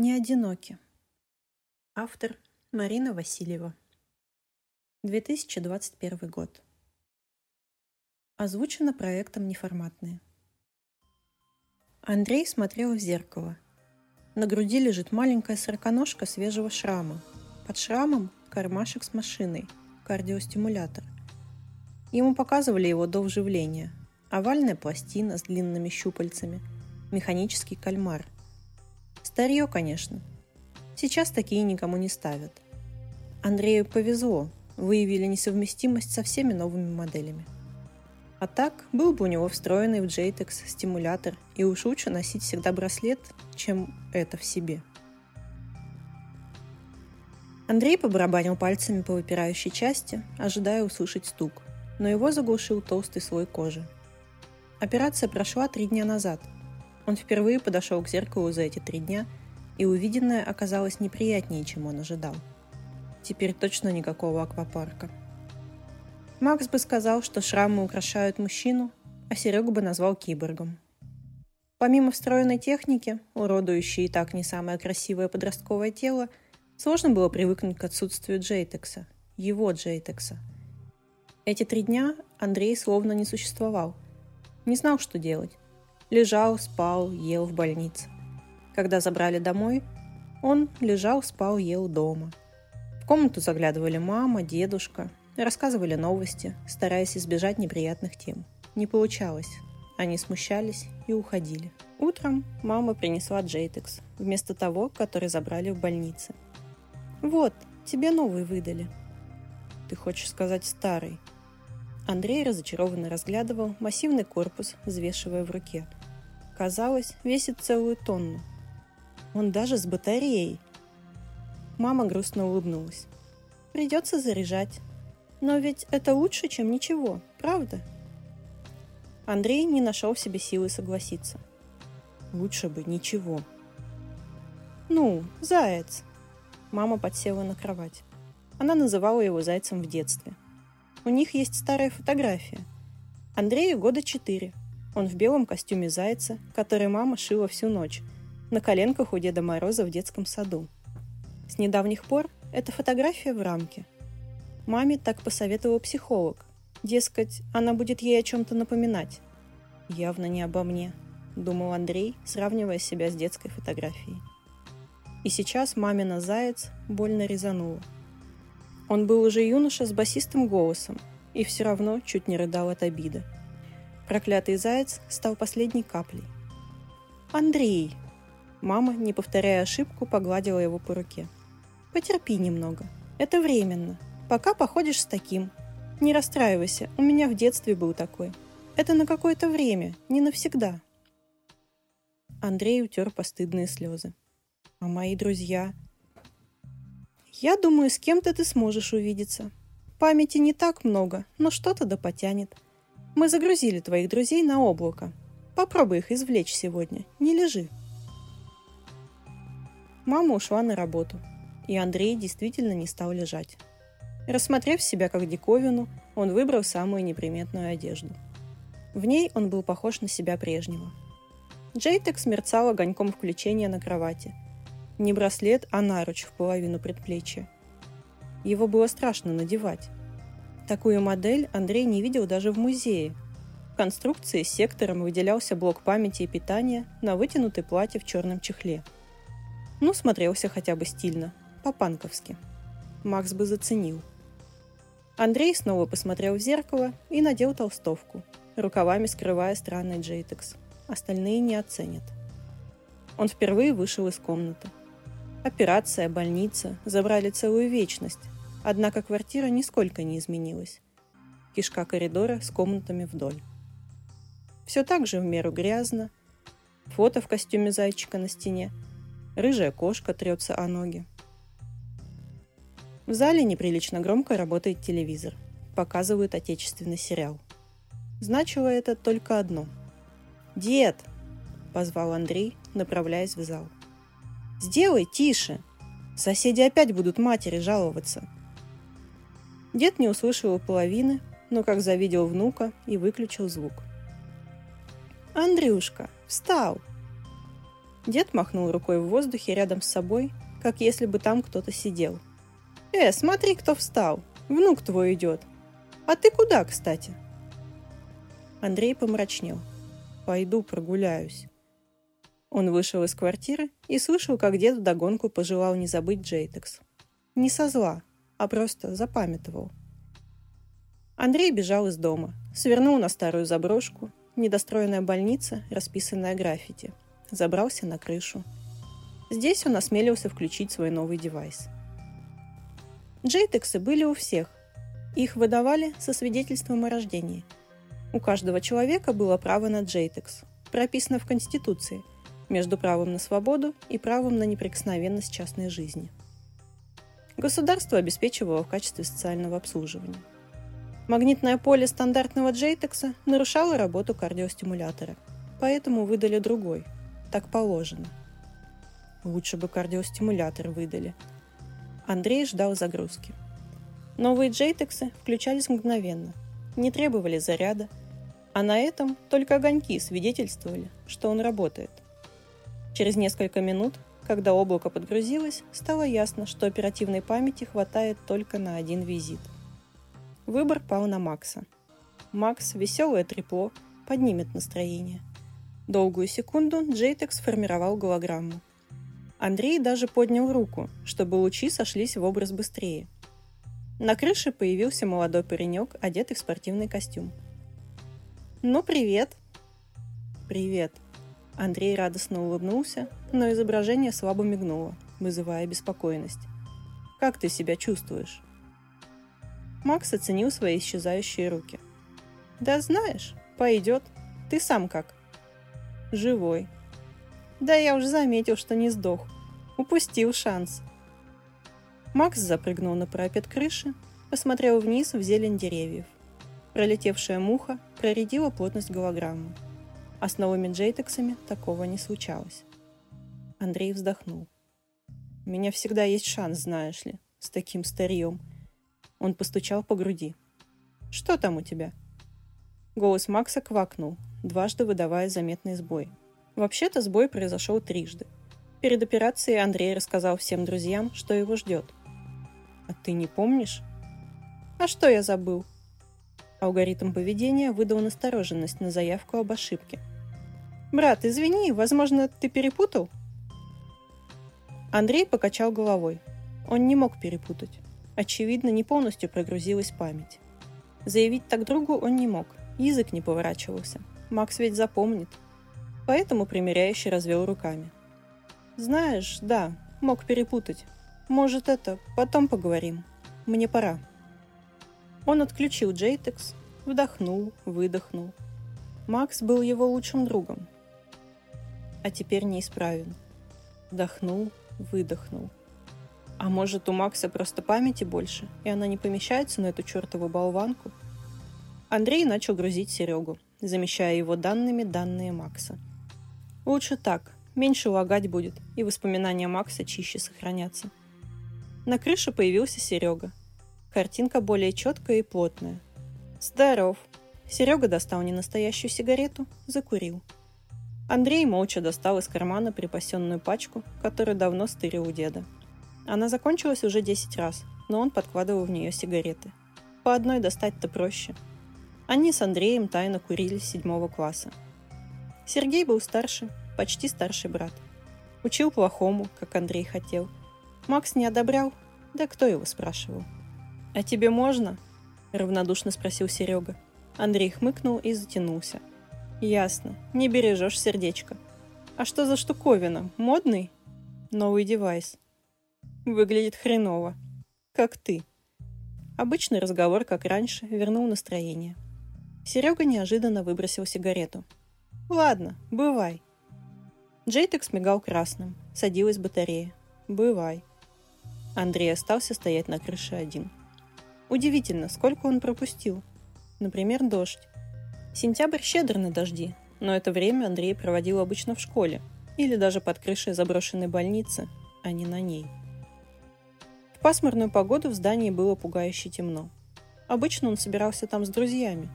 Не одиноки. Автор Марина Васильева. 2021 год. Озвучено проектом «Неформатные». Андрей смотрел в зеркало. На груди лежит маленькая сороконожка свежего шрама. Под шрамом кармашек с машиной, кардиостимулятор. Ему показывали его до вживления. Овальная пластина с длинными щупальцами, механический кальмар – Старье, конечно. Сейчас такие никому не ставят. Андрею повезло, выявили несовместимость со всеми новыми моделями. А так, был бы у него встроенный в JTEX стимулятор, и уж лучше носить всегда браслет, чем это в себе. Андрей побарабанил пальцами по выпирающей части, ожидая услышать стук, но его заглушил толстый слой кожи. Операция прошла три дня назад – он впервые подошел к зеркалу за эти три дня, и увиденное оказалось неприятнее, чем он ожидал. Теперь точно никакого аквапарка. Макс бы сказал, что шрамы украшают мужчину, а Серегу бы назвал киборгом. Помимо встроенной техники, уродующей и так не самое красивое подростковое тело, сложно было привыкнуть к отсутствию Джейтекса, его Джейтекса. Эти три дня Андрей словно не существовал. Не знал, что делать. Лежал, спал, ел в больнице. Когда забрали домой, он лежал, спал, ел дома. В комнату заглядывали мама, дедушка, рассказывали новости, стараясь избежать неприятных тем. Не получалось. Они смущались и уходили. Утром мама принесла Джейтекс, вместо того, который забрали в больнице. «Вот, тебе новый выдали». «Ты хочешь сказать старый?» Андрей разочарованно разглядывал массивный корпус, взвешивая в руке – Казалось, весит целую тонну. Он даже с батареей. Мама грустно улыбнулась. Придется заряжать. Но ведь это лучше, чем ничего, правда? Андрей не нашел в себе силы согласиться. Лучше бы ничего. Ну, заяц. Мама подсела на кровать. Она называла его зайцем в детстве. У них есть старая фотография. Андрею года четыре – он в белом костюме зайца, который мама шила всю ночь, на коленках у Деда Мороза в детском саду. С недавних пор эта фотография в рамке. Маме так посоветовал психолог. Дескать, она будет ей о чем-то напоминать. Явно не обо мне, думал Андрей, сравнивая себя с детской фотографией. И сейчас мамина заяц больно резанула. Он был уже юноша с басистым голосом и все равно чуть не рыдал от обиды. Проклятый заяц стал последней каплей. «Андрей!» Мама, не повторяя ошибку, погладила его по руке. «Потерпи немного. Это временно. Пока походишь с таким. Не расстраивайся, у меня в детстве был такой. Это на какое-то время, не навсегда». Андрей утер постыдные слезы. «А мои друзья?» «Я думаю, с кем-то ты сможешь увидеться. Памяти не так много, но что-то да потянет. Мы загрузили твоих друзей на облако. Попробуй их извлечь сегодня. Не лежи. Мама ушла на работу, и Андрей действительно не стал лежать. Рассмотрев себя как диковину, он выбрал самую неприметную одежду. В ней он был похож на себя прежнего. Джейтек смерцал огоньком включения на кровати. Не браслет, а наруч в половину предплечья. Его было страшно надевать. Такую модель Андрей не видел даже в музее. В конструкции с сектором выделялся блок памяти и питания на вытянутой платье в черном чехле. Ну, смотрелся хотя бы стильно, по-панковски. Макс бы заценил. Андрей снова посмотрел в зеркало и надел толстовку, рукавами скрывая странный джейтекс. Остальные не оценят. Он впервые вышел из комнаты. Операция, больница забрали целую вечность, Однако квартира нисколько не изменилась. Кишка коридора с комнатами вдоль. Все так же в меру грязно. Фото в костюме зайчика на стене. Рыжая кошка трется о ноги. В зале неприлично громко работает телевизор. Показывают отечественный сериал. Значило это только одно. «Дед!» – позвал Андрей, направляясь в зал. «Сделай тише! Соседи опять будут матери жаловаться!» Дед не услышал половины, но как завидел внука и выключил звук. «Андрюшка, встал!» Дед махнул рукой в воздухе рядом с собой, как если бы там кто-то сидел. «Э, смотри, кто встал! Внук твой идет! А ты куда, кстати?» Андрей помрачнел. «Пойду прогуляюсь». Он вышел из квартиры и слышал, как дед вдогонку пожелал не забыть Джейтекс. Не со зла, а просто запамятовал. Андрей бежал из дома, свернул на старую заброшку, недостроенная больница, расписанная граффити. Забрался на крышу. Здесь он осмелился включить свой новый девайс. Джейтексы были у всех. Их выдавали со свидетельством о рождении. У каждого человека было право на Джейтекс, прописано в Конституции – между правом на свободу и правом на неприкосновенность частной жизни. Государство обеспечивало в качестве социального обслуживания. Магнитное поле стандартного Джейтекса нарушало работу кардиостимулятора, поэтому выдали другой. Так положено. Лучше бы кардиостимулятор выдали. Андрей ждал загрузки. Новые Джейтексы включались мгновенно, не требовали заряда, а на этом только огоньки свидетельствовали, что он работает – Через несколько минут, когда облако подгрузилось, стало ясно, что оперативной памяти хватает только на один визит. Выбор пал на Макса. Макс, веселое трепло, поднимет настроение. Долгую секунду Джейтек сформировал голограмму. Андрей даже поднял руку, чтобы лучи сошлись в образ быстрее. На крыше появился молодой паренек, одетый в спортивный костюм. «Ну, привет!» «Привет!» Андрей радостно улыбнулся, но изображение слабо мигнуло, вызывая беспокойность. «Как ты себя чувствуешь?» Макс оценил свои исчезающие руки. «Да знаешь, пойдет. Ты сам как?» «Живой». «Да я уже заметил, что не сдох. Упустил шанс». Макс запрыгнул на парапет крыши, посмотрел вниз в зелень деревьев. Пролетевшая муха проредила плотность голограммы. А с новыми джейтексами такого не случалось. Андрей вздохнул. «У меня всегда есть шанс, знаешь ли, с таким старьем». Он постучал по груди. «Что там у тебя?» Голос Макса квакнул, дважды выдавая заметный сбой. Вообще-то сбой произошел трижды. Перед операцией Андрей рассказал всем друзьям, что его ждет. «А ты не помнишь?» «А что я забыл?» Алгоритм поведения выдал настороженность на заявку об ошибке. «Брат, извини, возможно, ты перепутал?» Андрей покачал головой. Он не мог перепутать. Очевидно, не полностью прогрузилась память. Заявить так другу он не мог. Язык не поворачивался. Макс ведь запомнит. Поэтому примеряющий развел руками. «Знаешь, да, мог перепутать. Может, это, потом поговорим. Мне пора». Он отключил Джейтекс, вдохнул, выдохнул. Макс был его лучшим другом. А теперь неисправен. Вдохнул, выдохнул. А может, у Макса просто памяти больше, и она не помещается на эту чертову болванку? Андрей начал грузить Серегу, замещая его данными данные Макса. Лучше так, меньше лагать будет, и воспоминания Макса чище сохранятся. На крыше появился Серега, Картинка более четкая и плотная. «Здоров!» Серега достал ненастоящую сигарету, закурил. Андрей молча достал из кармана припасенную пачку, которую давно стырил у деда. Она закончилась уже 10 раз, но он подкладывал в нее сигареты. По одной достать-то проще. Они с Андреем тайно курили с седьмого класса. Сергей был старше, почти старший брат. Учил плохому, как Андрей хотел. Макс не одобрял, да кто его спрашивал. «А тебе можно?» – равнодушно спросил Серега. Андрей хмыкнул и затянулся. «Ясно. Не бережешь сердечко. А что за штуковина? Модный?» «Новый девайс». «Выглядит хреново. Как ты». Обычный разговор, как раньше, вернул настроение. Серега неожиданно выбросил сигарету. «Ладно, бывай». Джейтекс мигал красным. Садилась батарея. «Бывай». Андрей остался стоять на крыше один. Удивительно, сколько он пропустил. Например, дождь. Сентябрь щедр на дожди, но это время Андрей проводил обычно в школе или даже под крышей заброшенной больницы, а не на ней. В пасмурную погоду в здании было пугающе темно. Обычно он собирался там с друзьями.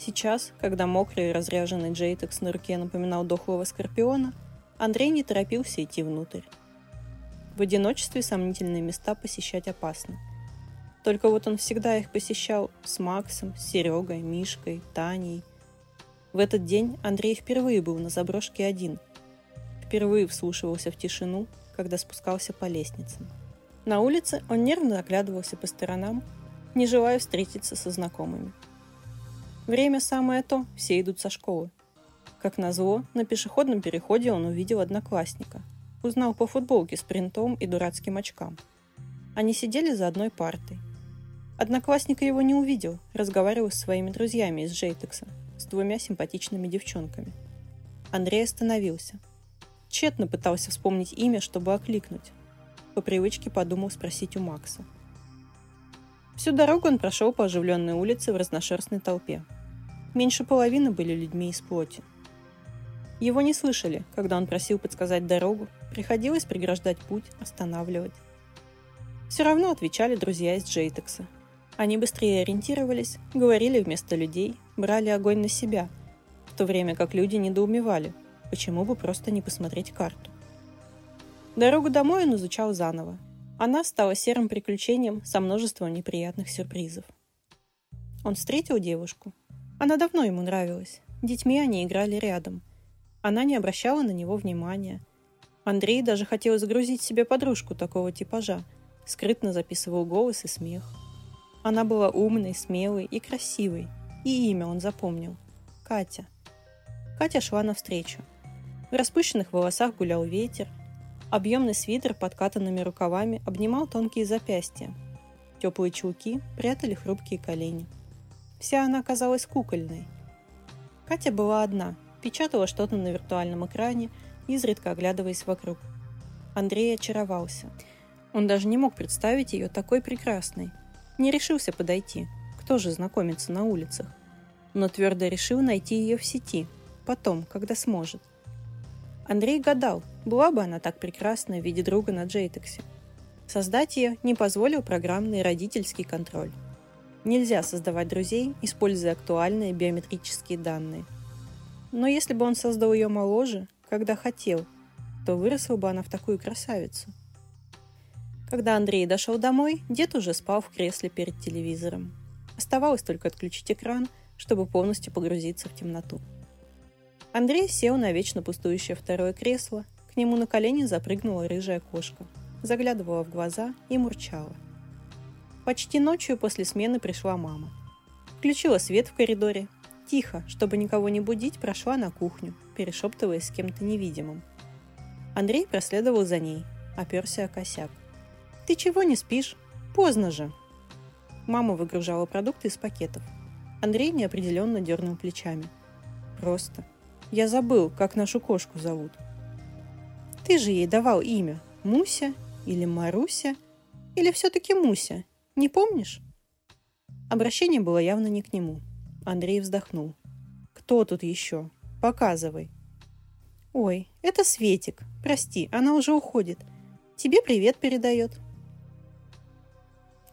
Сейчас, когда мокрый и разряженный Джейтекс на руке напоминал дохлого скорпиона, Андрей не торопился идти внутрь. В одиночестве сомнительные места посещать опасно. Только вот он всегда их посещал с Максом, Серегой, Мишкой, Таней. В этот день Андрей впервые был на заброшке один. Впервые вслушивался в тишину, когда спускался по лестницам. На улице он нервно оглядывался по сторонам, не желая встретиться со знакомыми. Время самое то, все идут со школы. Как назло, на пешеходном переходе он увидел одноклассника – Узнал по футболке с принтом и дурацким очкам. Они сидели за одной партой. Одноклассник его не увидел, разговаривал с своими друзьями из Джейтекса, с двумя симпатичными девчонками. Андрей остановился. Тщетно пытался вспомнить имя, чтобы окликнуть. По привычке подумал спросить у Макса. Всю дорогу он прошел по оживленной улице в разношерстной толпе. Меньше половины были людьми из плоти – его не слышали, когда он просил подсказать дорогу, приходилось преграждать путь, останавливать. Все равно отвечали друзья из Джейтекса. Они быстрее ориентировались, говорили вместо людей, брали огонь на себя, в то время как люди недоумевали, почему бы просто не посмотреть карту. Дорогу домой он изучал заново. Она стала серым приключением со множеством неприятных сюрпризов. Он встретил девушку. Она давно ему нравилась. Детьми они играли рядом – она не обращала на него внимания. Андрей даже хотел загрузить себе подружку такого типажа, скрытно записывал голос и смех. Она была умной, смелой и красивой, и имя он запомнил – Катя. Катя шла навстречу. В распущенных волосах гулял ветер, объемный свитер подкатанными рукавами обнимал тонкие запястья. Теплые чулки прятали хрупкие колени. Вся она казалась кукольной. Катя была одна – печатала что-то на виртуальном экране, изредка оглядываясь вокруг. Андрей очаровался. Он даже не мог представить ее такой прекрасной. Не решился подойти. Кто же знакомится на улицах? Но твердо решил найти ее в сети. Потом, когда сможет. Андрей гадал, была бы она так прекрасна в виде друга на Джейтексе. Создать ее не позволил программный родительский контроль. Нельзя создавать друзей, используя актуальные биометрические данные – но если бы он создал ее моложе, когда хотел, то выросла бы она в такую красавицу. Когда Андрей дошел домой, дед уже спал в кресле перед телевизором. Оставалось только отключить экран, чтобы полностью погрузиться в темноту. Андрей сел на вечно пустующее второе кресло, к нему на колени запрыгнула рыжая кошка, заглядывала в глаза и мурчала. Почти ночью после смены пришла мама. Включила свет в коридоре, Тихо, чтобы никого не будить, прошла на кухню, перешептываясь с кем-то невидимым. Андрей проследовал за ней, оперся о косяк. «Ты чего не спишь? Поздно же!» Мама выгружала продукты из пакетов. Андрей неопределенно дернул плечами. «Просто. Я забыл, как нашу кошку зовут». «Ты же ей давал имя. Муся или Маруся? Или все-таки Муся? Не помнишь?» Обращение было явно не к нему – Андрей вздохнул. «Кто тут еще? Показывай». «Ой, это Светик. Прости, она уже уходит. Тебе привет передает».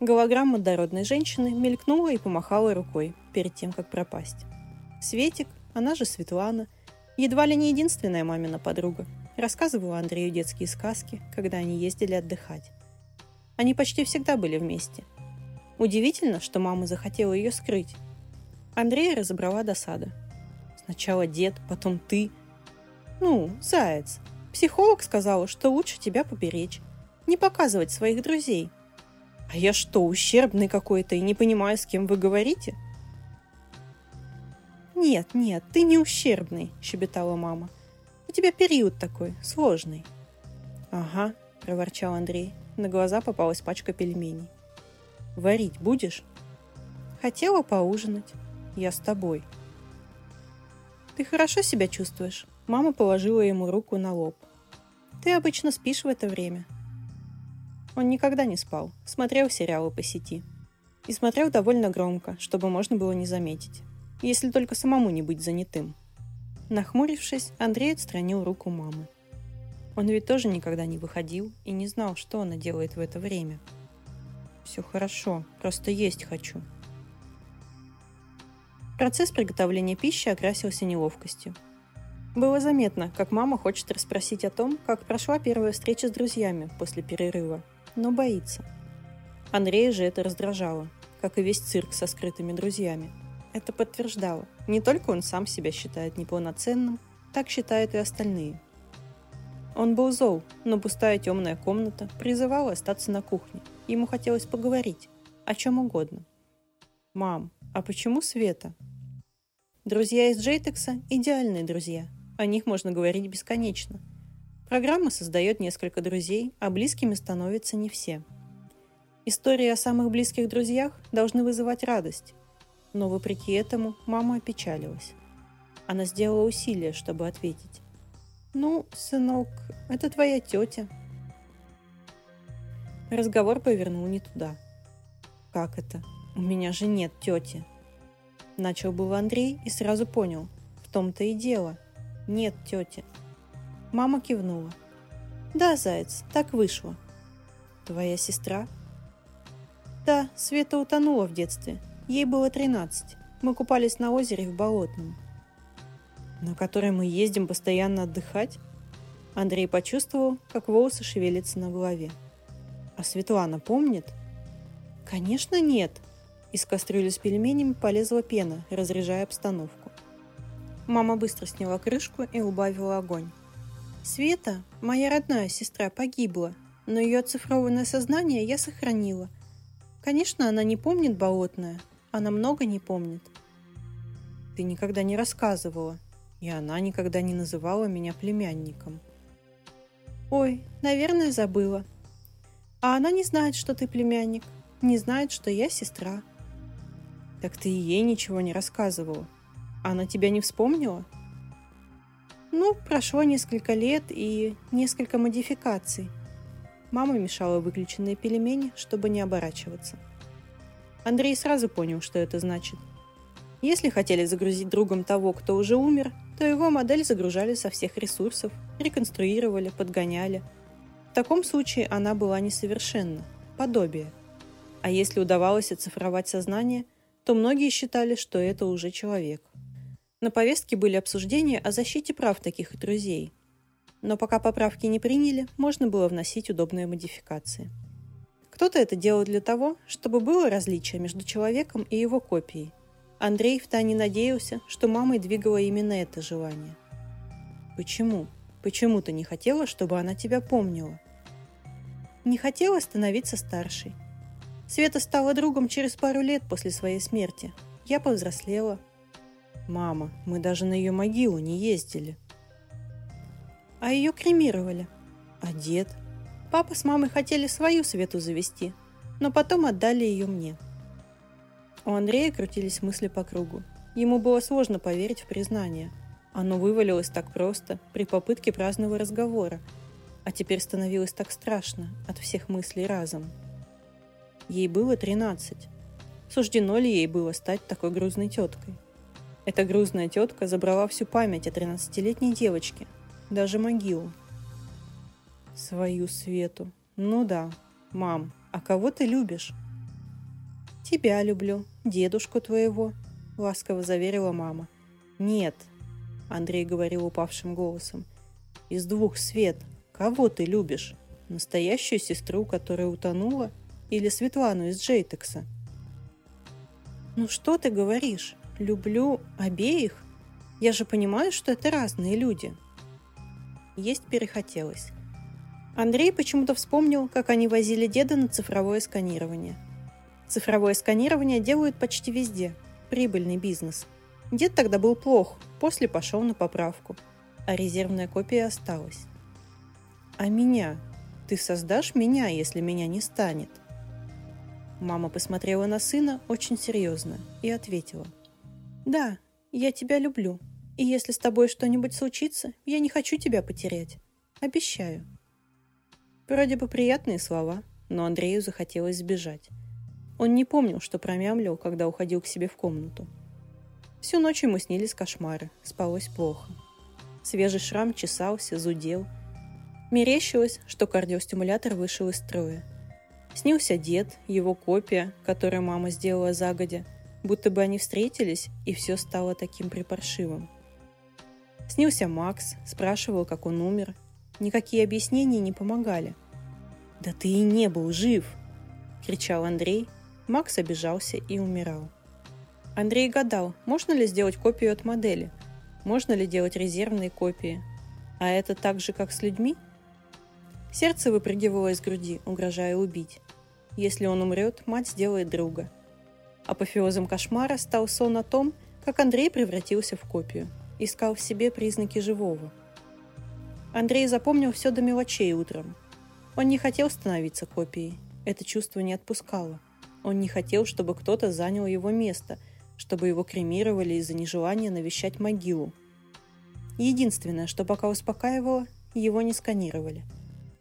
Голограмма дородной женщины мелькнула и помахала рукой перед тем, как пропасть. Светик, она же Светлана, едва ли не единственная мамина подруга, рассказывала Андрею детские сказки, когда они ездили отдыхать. Они почти всегда были вместе. Удивительно, что мама захотела ее скрыть, Андрея разобрала досада. Сначала дед, потом ты. Ну, заяц. Психолог сказала, что лучше тебя поберечь. Не показывать своих друзей. А я что, ущербный какой-то и не понимаю, с кем вы говорите? Нет, нет, ты не ущербный, щебетала мама. У тебя период такой, сложный. Ага, проворчал Андрей. На глаза попалась пачка пельменей. Варить будешь? Хотела поужинать. Я с тобой. Ты хорошо себя чувствуешь? Мама положила ему руку на лоб. Ты обычно спишь в это время. Он никогда не спал, смотрел сериалы по сети. И смотрел довольно громко, чтобы можно было не заметить. Если только самому не быть занятым. Нахмурившись, Андрей отстранил руку мамы. Он ведь тоже никогда не выходил и не знал, что она делает в это время. «Все хорошо, просто есть хочу», Процесс приготовления пищи окрасился неловкостью. Было заметно, как мама хочет расспросить о том, как прошла первая встреча с друзьями после перерыва, но боится. Андрея же это раздражало, как и весь цирк со скрытыми друзьями. Это подтверждало, не только он сам себя считает неполноценным, так считают и остальные. Он был зол, но пустая темная комната призывала остаться на кухне. Ему хотелось поговорить, о чем угодно. «Мам, а почему Света?» Друзья из Джейтекса – идеальные друзья – о них можно говорить бесконечно. Программа создает несколько друзей, а близкими становятся не все. Истории о самых близких друзьях должны вызывать радость. Но вопреки этому мама опечалилась. Она сделала усилие, чтобы ответить. «Ну, сынок, это твоя тетя». Разговор повернул не туда. «Как это? У меня же нет тети». Начал был Андрей и сразу понял. В том-то и дело. «Нет, тетя». Мама кивнула. «Да, заяц, так вышло». «Твоя сестра?» «Да, Света утонула в детстве. Ей было 13. Мы купались на озере в Болотном». «На которое мы ездим постоянно отдыхать?» Андрей почувствовал, как волосы шевелятся на голове. «А Светлана помнит?» «Конечно нет!» Из кастрюли с пельменями полезла пена, разряжая обстановку. Мама быстро сняла крышку и убавила огонь. Света, моя родная сестра, погибла, но ее оцифрованное сознание я сохранила. Конечно, она не помнит болотное, она много не помнит. Ты никогда не рассказывала, и она никогда не называла меня племянником. Ой, наверное, забыла. А она не знает, что ты племянник, не знает, что я сестра. Так ты ей ничего не рассказывала. Она тебя не вспомнила? Ну, прошло несколько лет и несколько модификаций. Мама мешала выключенные пельмени, чтобы не оборачиваться. Андрей сразу понял, что это значит. Если хотели загрузить другом того, кто уже умер, то его модель загружали со всех ресурсов, реконструировали, подгоняли. В таком случае она была несовершенна, подобие. А если удавалось оцифровать сознание, то многие считали, что это уже человек. На повестке были обсуждения о защите прав таких друзей. Но пока поправки не приняли, можно было вносить удобные модификации. Кто-то это делал для того, чтобы было различие между человеком и его копией. Андрей втайне надеялся, что мамой двигало именно это желание. Почему? Почему ты не хотела, чтобы она тебя помнила? Не хотела становиться старшей. Света стала другом через пару лет после своей смерти. Я повзрослела, Мама, мы даже на ее могилу не ездили. А ее кремировали. А дед? Папа с мамой хотели свою Свету завести, но потом отдали ее мне. У Андрея крутились мысли по кругу. Ему было сложно поверить в признание. Оно вывалилось так просто при попытке праздного разговора, а теперь становилось так страшно от всех мыслей разом. Ей было 13. Суждено ли ей было стать такой грузной теткой? Эта грузная тетка забрала всю память о 13-летней девочке, даже могилу. Свою Свету. Ну да, мам, а кого ты любишь? Тебя люблю, дедушку твоего, ласково заверила мама. Нет, Андрей говорил упавшим голосом. Из двух Свет, кого ты любишь? Настоящую сестру, которая утонула? Или Светлану из Джейтекса? Ну что ты говоришь? Люблю обеих, я же понимаю, что это разные люди. Есть перехотелось. Андрей почему-то вспомнил, как они возили деда на цифровое сканирование. Цифровое сканирование делают почти везде. Прибыльный бизнес. Дед тогда был плох, после пошел на поправку. А резервная копия осталась. А меня? Ты создашь меня, если меня не станет? Мама посмотрела на сына очень серьезно и ответила – да, я тебя люблю. И если с тобой что-нибудь случится, я не хочу тебя потерять. Обещаю. Вроде бы приятные слова, но Андрею захотелось сбежать. Он не помнил, что промямлил, когда уходил к себе в комнату. Всю ночь ему снились кошмары, спалось плохо. Свежий шрам чесался, зудел. Мерещилось, что кардиостимулятор вышел из строя. Снился дед, его копия, которую мама сделала загодя – будто бы они встретились, и все стало таким припаршивым. Снился Макс, спрашивал, как он умер. Никакие объяснения не помогали. «Да ты и не был жив!» – кричал Андрей. Макс обижался и умирал. Андрей гадал, можно ли сделать копию от модели, можно ли делать резервные копии. А это так же, как с людьми? Сердце выпрыгивало из груди, угрожая убить. Если он умрет, мать сделает друга. Апофеозом кошмара стал сон о том, как Андрей превратился в копию, искал в себе признаки живого. Андрей запомнил все до мелочей утром. Он не хотел становиться копией, это чувство не отпускало. Он не хотел, чтобы кто-то занял его место – чтобы его кремировали из-за нежелания навещать могилу. Единственное, что пока успокаивало, его не сканировали.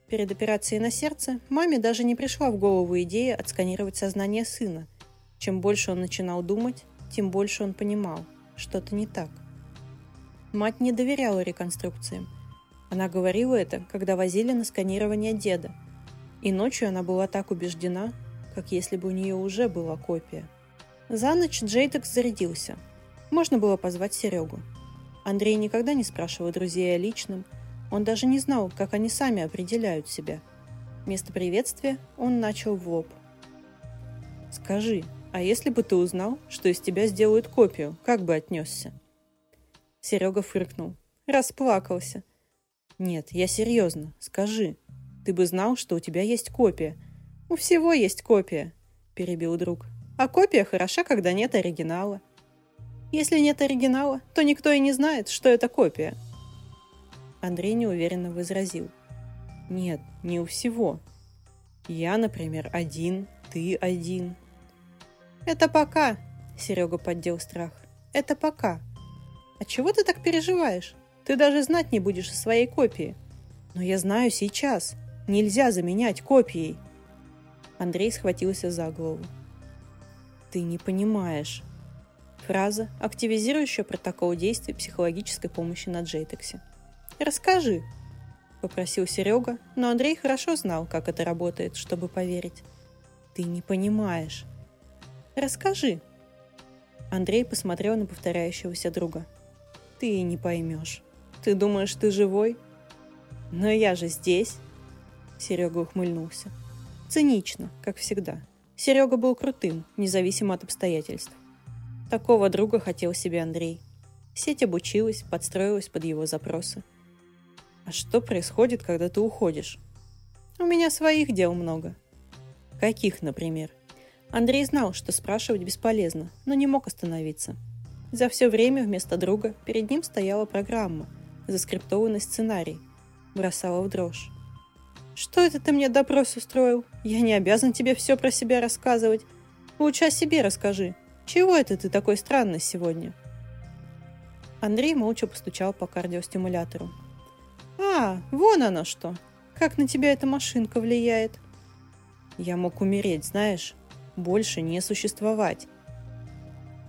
Перед операцией на сердце маме даже не пришла в голову идея отсканировать сознание сына. Чем больше он начинал думать, тем больше он понимал, что-то не так. Мать не доверяла реконструкциям. Она говорила это, когда возили на сканирование деда. И ночью она была так убеждена, как если бы у нее уже была копия – за ночь Джейтекс зарядился. Можно было позвать Серегу. Андрей никогда не спрашивал друзей о личном. Он даже не знал, как они сами определяют себя. Вместо приветствия он начал в лоб. «Скажи, а если бы ты узнал, что из тебя сделают копию, как бы отнесся?» Серега фыркнул. Расплакался. «Нет, я серьезно. Скажи. Ты бы знал, что у тебя есть копия. У всего есть копия», – перебил друг. А копия хороша, когда нет оригинала. Если нет оригинала, то никто и не знает, что это копия. Андрей неуверенно возразил. Нет, не у всего. Я, например, один, ты один. Это пока, Серега поддел страх. Это пока. А чего ты так переживаешь? Ты даже знать не будешь о своей копии. Но я знаю сейчас. Нельзя заменять копией. Андрей схватился за голову. «Ты не понимаешь». Фраза, активизирующая протокол действий психологической помощи на Джейтексе. «Расскажи», – попросил Серега, но Андрей хорошо знал, как это работает, чтобы поверить. «Ты не понимаешь». «Расскажи». Андрей посмотрел на повторяющегося друга. «Ты не поймешь. Ты думаешь, ты живой?» «Но я же здесь!» Серега ухмыльнулся. Цинично, как всегда – Серега был крутым, независимо от обстоятельств. Такого друга хотел себе Андрей. Сеть обучилась, подстроилась под его запросы. А что происходит, когда ты уходишь? У меня своих дел много. Каких, например? Андрей знал, что спрашивать бесполезно, но не мог остановиться. За все время вместо друга перед ним стояла программа, заскриптованный сценарий. Бросала в дрожь. «Что это ты мне допрос устроил? Я не обязан тебе все про себя рассказывать. Лучше о себе расскажи. Чего это ты такой странный сегодня?» Андрей молча постучал по кардиостимулятору. «А, вон оно что! Как на тебя эта машинка влияет!» «Я мог умереть, знаешь, больше не существовать».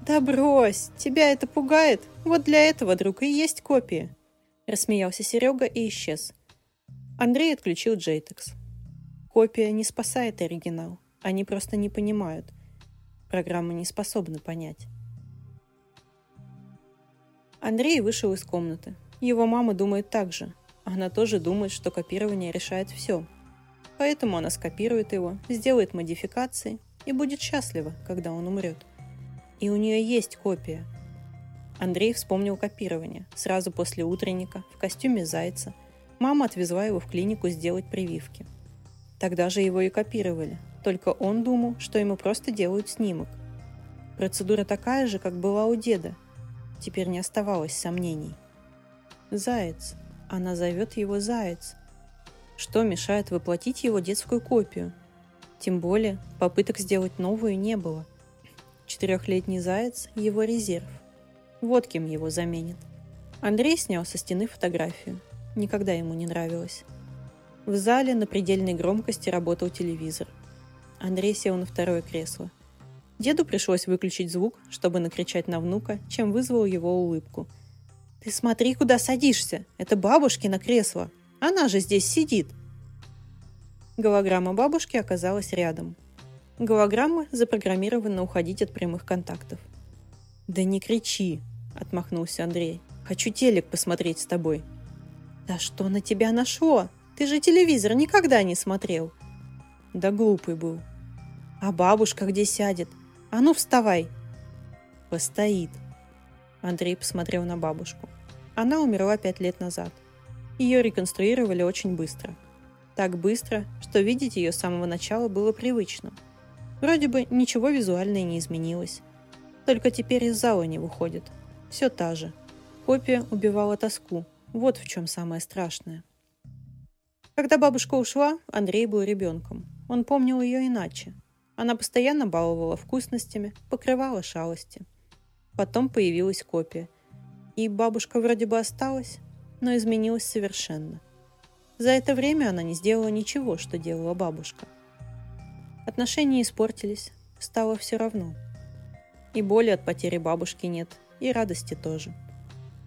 «Да брось! Тебя это пугает? Вот для этого, друг, и есть копия!» Рассмеялся Серега и исчез – Андрей отключил JTEX. Копия не спасает оригинал. Они просто не понимают. Программа не способна понять. Андрей вышел из комнаты. Его мама думает так же. Она тоже думает, что копирование решает все. Поэтому она скопирует его, сделает модификации и будет счастлива, когда он умрет. И у нее есть копия. Андрей вспомнил копирование сразу после утренника в костюме зайца – Мама отвезла его в клинику сделать прививки. Тогда же его и копировали, только он думал, что ему просто делают снимок. Процедура такая же, как была у деда. Теперь не оставалось сомнений. Заяц. Она зовет его Заяц. Что мешает воплотить его детскую копию? Тем более, попыток сделать новую не было. Четырехлетний Заяц – его резерв. Вот кем его заменит. Андрей снял со стены фотографию – никогда ему не нравилось. В зале на предельной громкости работал телевизор. Андрей сел на второе кресло. Деду пришлось выключить звук, чтобы накричать на внука, чем вызвал его улыбку. «Ты смотри, куда садишься! Это бабушкино кресло! Она же здесь сидит!» Голограмма бабушки оказалась рядом. Голограммы запрограммированы уходить от прямых контактов. «Да не кричи!» – отмахнулся Андрей. Хочу телек посмотреть с тобой». «Да что на тебя нашло? Ты же телевизор никогда не смотрел». «Да глупый был». «А бабушка где сядет? А ну вставай!» «Постоит». Андрей посмотрел на бабушку. Она умерла пять лет назад. Ее реконструировали очень быстро. Так быстро, что видеть ее с самого начала было привычно. Вроде бы ничего визуально не изменилось. Только теперь из зала не выходит. Все та же. Копия убивала тоску. Вот в чем самое страшное. Когда бабушка ушла, Андрей был ребенком. Он помнил ее иначе. Она постоянно баловала вкусностями, покрывала шалости. Потом появилась копия. И бабушка вроде бы осталась, но изменилась совершенно. За это время она не сделала ничего, что делала бабушка. Отношения испортились, стало все равно. И боли от потери бабушки нет, и радости тоже.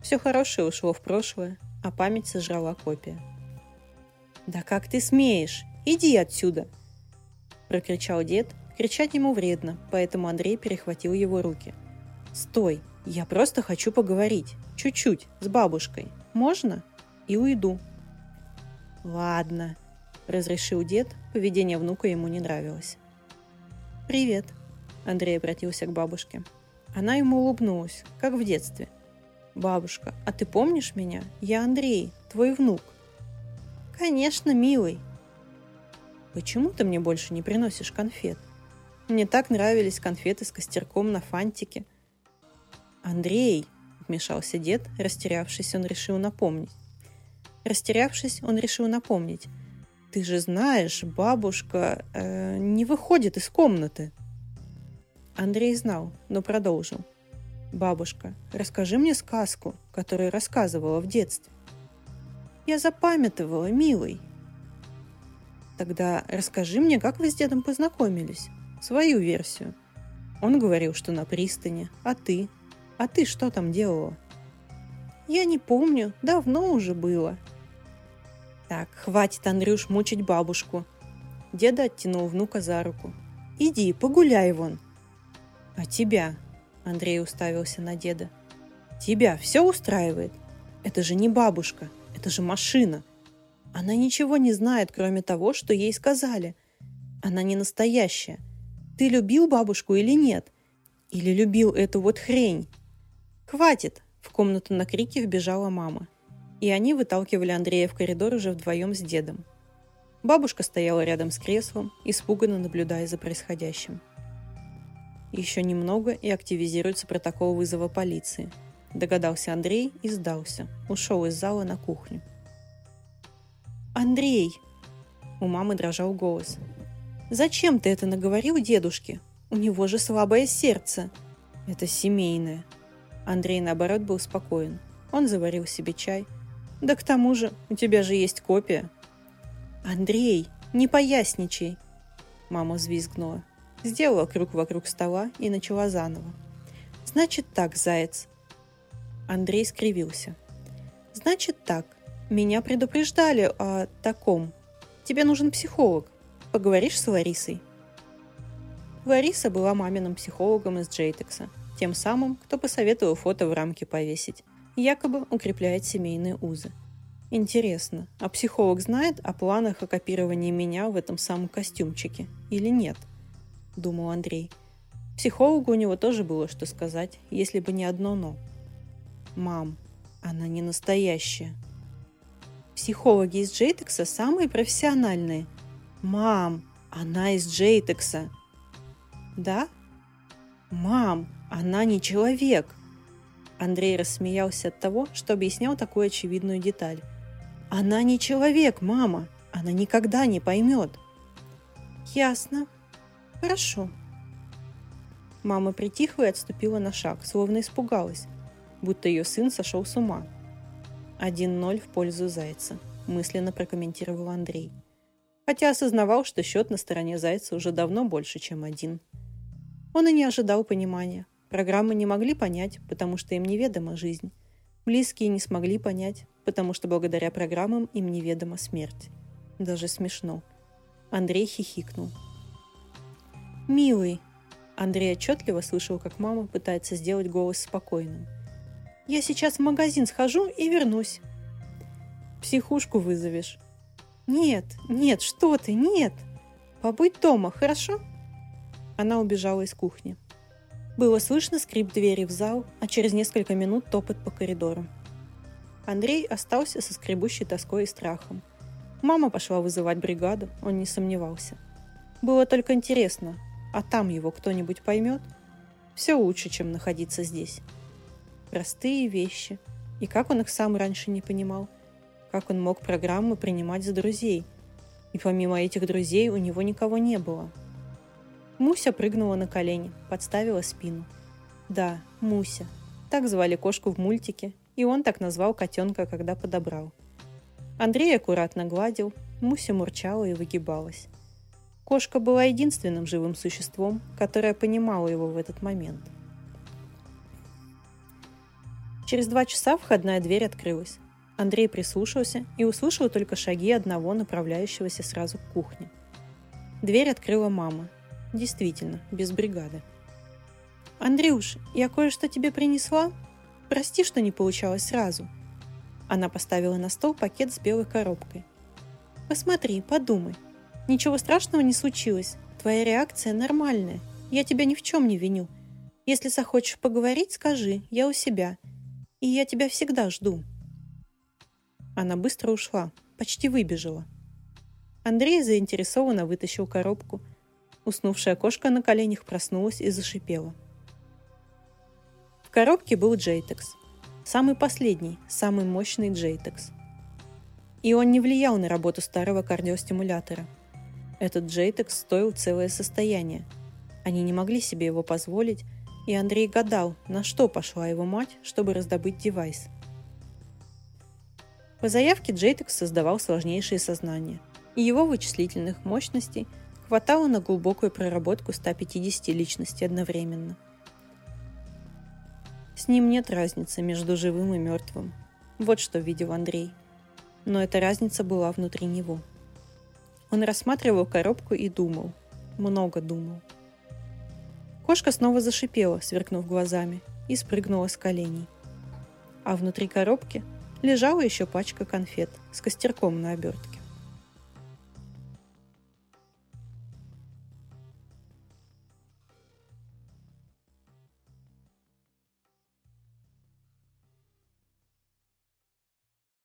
Все хорошее ушло в прошлое, а память сожрала копия. «Да как ты смеешь? Иди отсюда!» Прокричал дед. Кричать ему вредно, поэтому Андрей перехватил его руки. «Стой! Я просто хочу поговорить. Чуть-чуть, с бабушкой. Можно? И уйду». «Ладно», – разрешил дед, поведение внука ему не нравилось. «Привет», – Андрей обратился к бабушке. Она ему улыбнулась, как в детстве. «Бабушка, а ты помнишь меня? Я Андрей, твой внук». «Конечно, милый». «Почему ты мне больше не приносишь конфет? Мне так нравились конфеты с костерком на фантике». «Андрей», – вмешался дед, растерявшись, он решил напомнить. Растерявшись, он решил напомнить. «Ты же знаешь, бабушка э, не выходит из комнаты». Андрей знал, но продолжил. «Бабушка, расскажи мне сказку, которую рассказывала в детстве». «Я запамятовала, милый». «Тогда расскажи мне, как вы с дедом познакомились. Свою версию». Он говорил, что на пристани. А ты? А ты что там делала? Я не помню, давно уже было. Так, хватит, Андрюш, мучить бабушку. Деда оттянул внука за руку. Иди, погуляй вон. А тебя? Андрей уставился на деда. Тебя все устраивает? Это же не бабушка, это же машина. Она ничего не знает, кроме того, что ей сказали. Она не настоящая. Ты любил бабушку или нет? Или любил эту вот хрень? Хватит! В комнату на крики вбежала мама и они выталкивали Андрея в коридор уже вдвоем с дедом. Бабушка стояла рядом с креслом, испуганно наблюдая за происходящим. Еще немного и активизируется протокол вызова полиции. Догадался Андрей и сдался. Ушел из зала на кухню. «Андрей!» У мамы дрожал голос. «Зачем ты это наговорил дедушке? У него же слабое сердце!» «Это семейное!» Андрей, наоборот, был спокоен. Он заварил себе чай, да к тому же, у тебя же есть копия. Андрей, не поясничай. Мама взвизгнула. Сделала круг вокруг стола и начала заново. Значит так, заяц. Андрей скривился. Значит так, меня предупреждали о таком. Тебе нужен психолог. Поговоришь с Ларисой? Лариса была маминым психологом из Джейтекса, тем самым, кто посоветовал фото в рамке повесить якобы укрепляет семейные узы. Интересно, а психолог знает о планах о копировании меня в этом самом костюмчике или нет? Думал Андрей. Психологу у него тоже было что сказать, если бы не одно «но». Мам, она не настоящая. Психологи из Джейтекса самые профессиональные. Мам, она из Джейтекса. Да? Мам, она не человек. Андрей рассмеялся от того, что объяснял такую очевидную деталь. «Она не человек, мама! Она никогда не поймет!» «Ясно. Хорошо». Мама притихла и отступила на шаг, словно испугалась, будто ее сын сошел с ума. «Один ноль в пользу Зайца», – мысленно прокомментировал Андрей. Хотя осознавал, что счет на стороне Зайца уже давно больше, чем один. Он и не ожидал понимания – Программы не могли понять, потому что им неведома жизнь. Близкие не смогли понять, потому что благодаря программам им неведома смерть. Даже смешно. Андрей хихикнул. «Милый!» Андрей отчетливо слышал, как мама пытается сделать голос спокойным. Я сейчас в магазин схожу и вернусь. Психушку вызовешь. Нет, нет, что ты, нет. Побудь дома, хорошо? Она убежала из кухни. Было слышно скрип двери в зал, а через несколько минут топот по коридору. Андрей остался со скребущей тоской и страхом. Мама пошла вызывать бригаду, он не сомневался. Было только интересно, а там его кто-нибудь поймет? Все лучше, чем находиться здесь. Простые вещи. И как он их сам раньше не понимал? Как он мог программы принимать за друзей? И помимо этих друзей у него никого не было – Муся прыгнула на колени, подставила спину. Да, Муся. Так звали кошку в мультике, и он так назвал котенка, когда подобрал. Андрей аккуратно гладил, Муся мурчала и выгибалась. Кошка была единственным живым существом, которое понимало его в этот момент. Через два часа входная дверь открылась. Андрей прислушался и услышал только шаги одного, направляющегося сразу к кухне. Дверь открыла мама, Действительно, без бригады. «Андрюш, я кое-что тебе принесла? Прости, что не получалось сразу». Она поставила на стол пакет с белой коробкой. «Посмотри, подумай. Ничего страшного не случилось. Твоя реакция нормальная. Я тебя ни в чем не виню. Если захочешь поговорить, скажи, я у себя. И я тебя всегда жду». Она быстро ушла, почти выбежала. Андрей заинтересованно вытащил коробку – Уснувшая кошка на коленях проснулась и зашипела. В коробке был Джейтекс. Самый последний, самый мощный Джейтекс. И он не влиял на работу старого кардиостимулятора. Этот Джейтекс стоил целое состояние. Они не могли себе его позволить, и Андрей гадал, на что пошла его мать, чтобы раздобыть девайс. По заявке Джейтекс создавал сложнейшие сознания, и его вычислительных мощностей – Хватало на глубокую проработку 150 личностей одновременно. С ним нет разницы между живым и мертвым. Вот что видел Андрей. Но эта разница была внутри него. Он рассматривал коробку и думал. Много думал. Кошка снова зашипела, сверкнув глазами, и спрыгнула с коленей. А внутри коробки лежала еще пачка конфет с костерком на обертке.